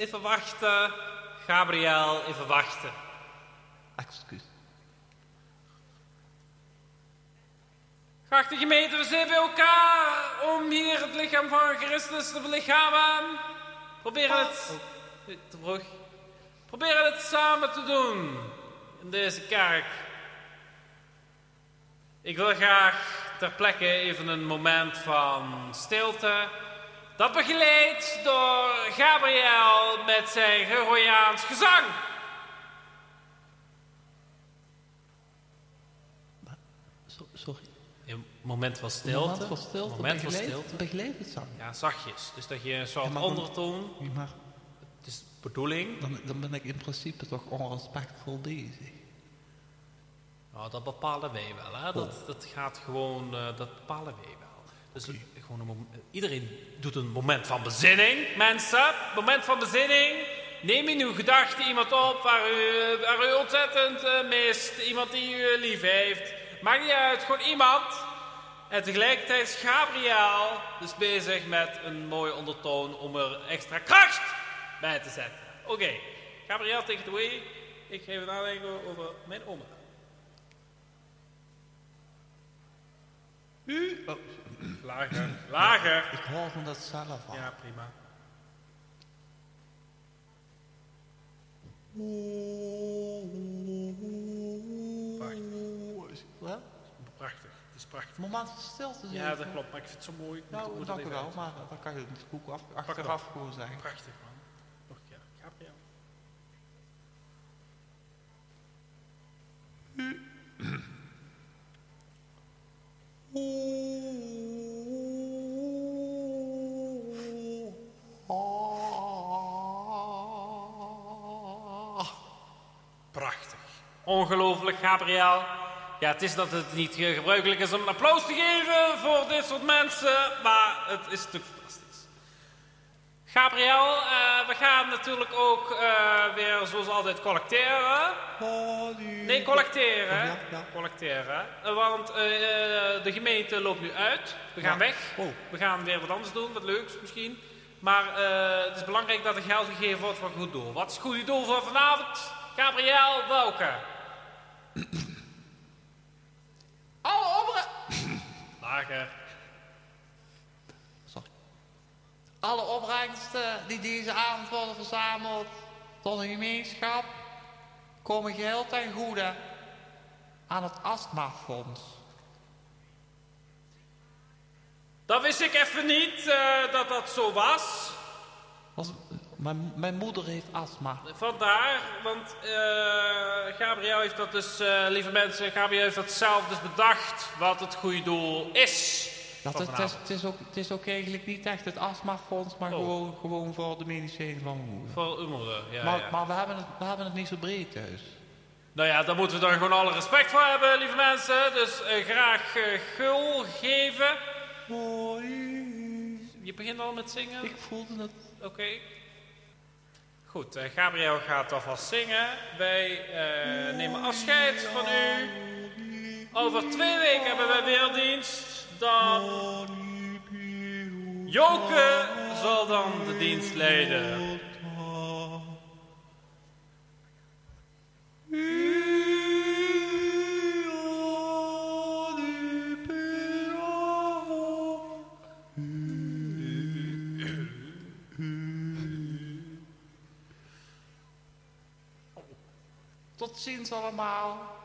even wachten. Gabriel, even wachten. Excuus. Geachte gemeente, we zijn bij elkaar om hier het lichaam van Christus te belichamen. Proberen het... Te vroeg. Proberen het samen te doen in deze kerk. Ik wil graag ter plekke even een moment van stilte. Dat begeleid door Gabriel met zijn Gregoriaans gezang. So- sorry. Een moment van Een stilte. moment van stilte. Moment van begeleid- stilte. Begeleid het zang. Ja, zachtjes. Dus dat je een soort Ja, maar dan- ondertoon. Maar Het is de bedoeling. dan, dan ben ik in principe toch onrespectvol bezig. Nou, dat bepalen wij wel. Hè? Dat, dat gaat gewoon, eh, dat bepalen wij wel. Dus het- een iedereen doet een moment van bezinning, mensen. Moment van bezinning. Neem in uw gedachten iemand op waar u, ontzettend eh, mist. Iemand die u lief heeft. Maakt niet uit, gewoon iemand. En tegelijkertijd is Gabriel dus bezig met een mooie ondertoon om er extra kracht bij te zetten. Oké, Gabriel, take it away. Ik ga even nadenken over mijn oma. U? Oh, Lager. Lager. ik hoor van dat zelf al. Ja, prima. Wat? Prachtig. Het is prachtig. Moment van stilte. Ja, dat klopt. Maar ik vind het zo mooi. Ik Nou, dank u wel, uit. maar dan kan je het boek af, achteraf gewoon zeggen. Prachtig, man. Nog een keer. Gabriel. Prachtig. Ongelooflijk, Gabriel. Ja, het is dat het niet gebruikelijk is om een applaus te geven voor dit soort mensen, maar het is natuurlijk fantastisch. Gabriel, eh, we gaan natuurlijk ook eh, weer zoals altijd collecteren. Nee, collecteren. Ja, ja. Collecteren. Eh, want de gemeente loopt nu uit. We gaan Ja. weg. Oh. We gaan weer wat anders doen, wat leuks misschien. Maar het is belangrijk dat er geld gegeven wordt voor een goed doel. Wat is het goede doel voor vanavond? Gabriel, welke? Alle. Lager. Sorry. Alle opbrengsten die deze avond worden verzameld tot een gemeenschap komen geheel ten goede aan het astmafonds. Dat wist ik even niet eh, dat dat zo was. Was, mijn, mijn moeder heeft astma. Vandaar, want eh, Gabriel heeft dat dus, eh, lieve mensen, Gabriel heeft dat zelf dus bedacht wat het goede doel is. Dat het, is, het, is ook, het is ook eigenlijk niet echt het astmafonds, maar Oh. gewoon, gewoon voor de medicijnen van mijn moeder. Voor uw moeder, ja, maar ja. maar we, hebben het, we hebben het niet zo breed thuis. Nou ja, daar moeten we dan gewoon alle respect voor hebben, lieve mensen. Dus eh, graag gul geven. Je begint al met zingen? Ik voelde het. Oké. Goed, eh, Gabriel gaat alvast zingen. Wij eh, nemen afscheid van u. Over twee weken hebben wij weer dienst. Dan... Joke zal dan de dienst leiden. Tot ziens allemaal.